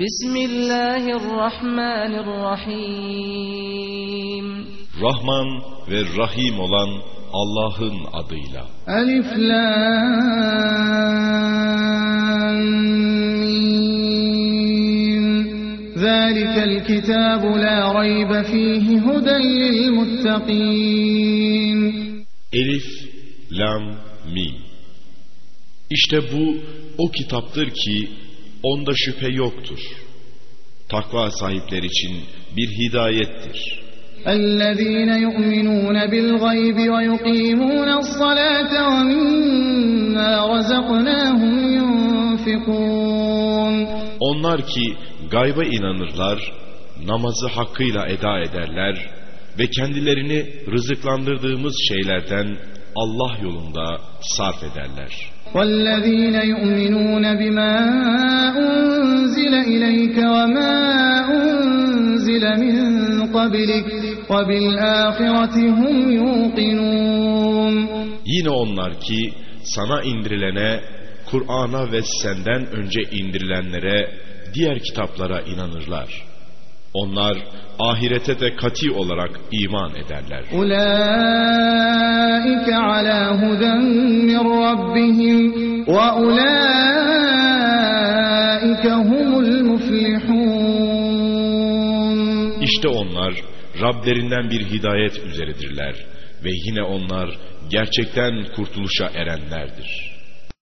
Bismillahirrahmanirrahim. Rahman ve Rahim olan Allah'ın adıyla. Alif Lam Mim. Zalikel kitabu la raybe fihi huden lil muttaqin. Elif Lam Mim. İşte bu o kitaptır ki onda şüphe yoktur. Takva sahipler için bir hidayettir. اَلَّذ۪ينَ يُؤْمِنُونَ بِالْغَيْبِ وَيُقِيمُونَ الصَّلَاةَ وَمِمَّا رَزَقْنَاهُمْ يُنْفِقُونَ Onlar ki gayba inanırlar, namazı hakkıyla eda ederler ve kendilerini rızıklandırdığımız şeylerden Allah yolunda sarf ederler. والذين يؤمنون بما أنزل إليك وما أنزل من قبلك وبالآخرة هم يوقنون Yine onlar ki sana indirilene, Kur'an'a ve senden önce indirilenlere, diğer kitaplara inanırlar. Onlar ahirete de kati olarak iman ederler. أولئك على هدى işte onlar Rablerinden bir hidayet üzeredirler ve yine onlar gerçekten kurtuluşa erenlerdir.